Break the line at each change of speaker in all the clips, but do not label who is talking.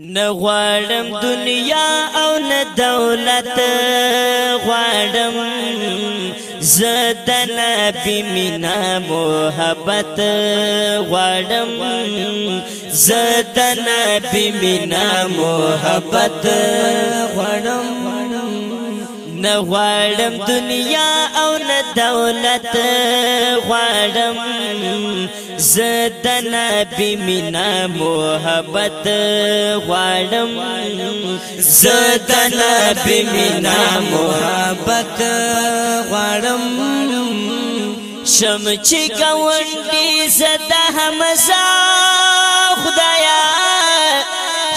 نغواړم دنیا أو نه دولت. غواړم زدن نبی مینا محبت. غواړم زدن نبی مینا محبت. نغواړم دنیا أو نه دولت غواړم زد نبی مینا محبت غواړم زد نبی مینا محبت غواړم شم چې گاونډي زد همزا خدایا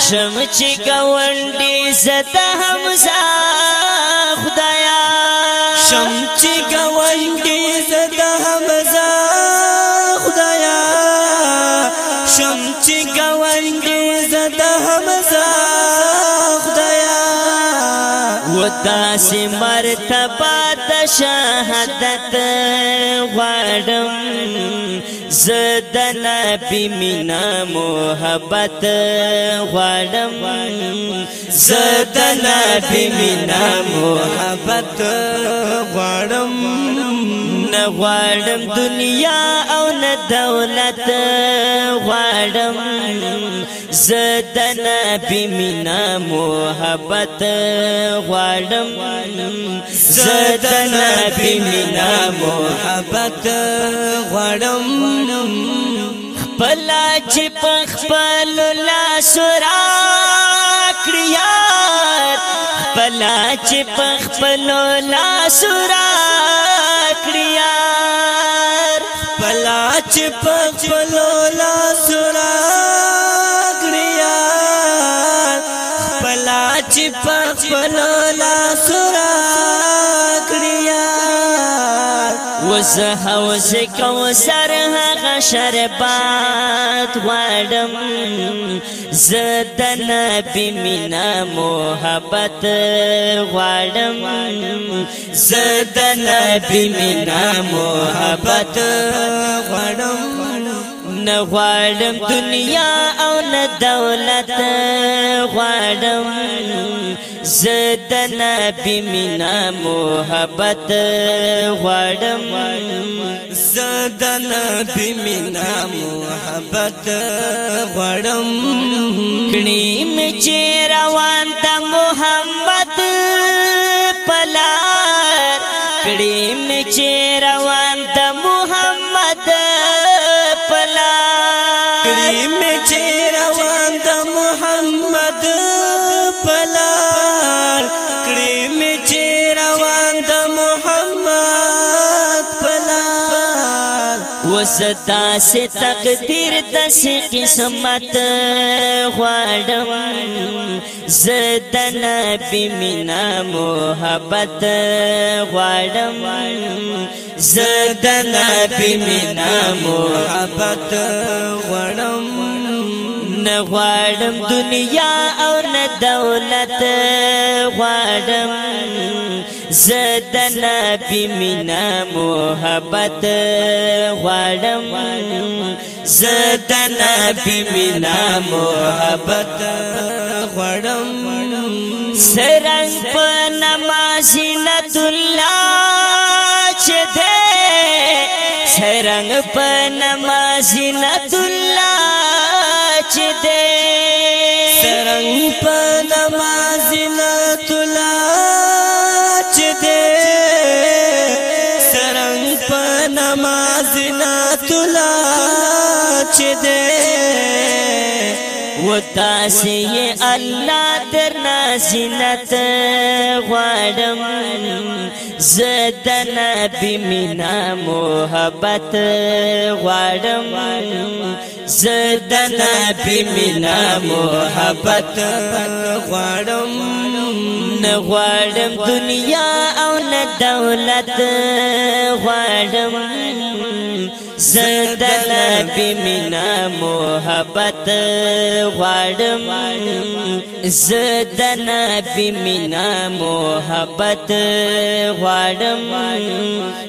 شم چې گاونډي زد همزا خدایا.
شم چې گاونډي زدا حمزه خدایا. شم چې گاونډي زدا حمزه
ودا سي مرتبه د شهادت غواړم زد نبی مینا محبت غواړم زد نبی مینا محبت نه غواړم دنیا او نه دولت. غواړم زد نبی مینا محبت. غواړم زد نبی مینا محبت. غواړم خپل چې خپل لا سورا کړیار خپل چې خپل لا سورا کړیار
خپل چې خپل لا سورا کړیار خپل چې خپل لا
وز حوز کوثر هغه شربات غواړم. زد نبی مینا محبت غواړم. زد نبی مینا محبت غواړم. نه غواړم دنیا او نه دولت. غواړم زد نبی مینا محبت. غواړم
زد نبی مینا محبت. غواړم
کړي مې وستا سے تقدیر د سے قسمت غواړم زد نبی مینا محبت غواړم زد نبی مینا محبت
غواړم
نه غواړم دنیا أو نه دولت غواړم زد نبی مینا محبت غواړم. زد نبی مینا محبت
غواړم.
سرنګ په نمازینت الله چې دې سرنګ په نمازینت الله چې دې
سرنګ په نمازینت الله چې دې
وتاسی الله در نازنت غواړم زد نبی مینا محبت غواړم زد نبی مینا محبت
غواړم
نه غواړم دنیا أو نه دولت زد نبی مینا محبت غواړم. زد نبی مینا محبت غواړم.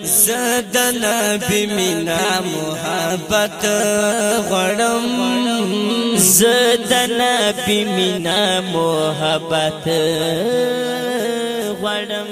زد نبی مینا محبت غواړم.
زد نبی مینا محبت غواړم.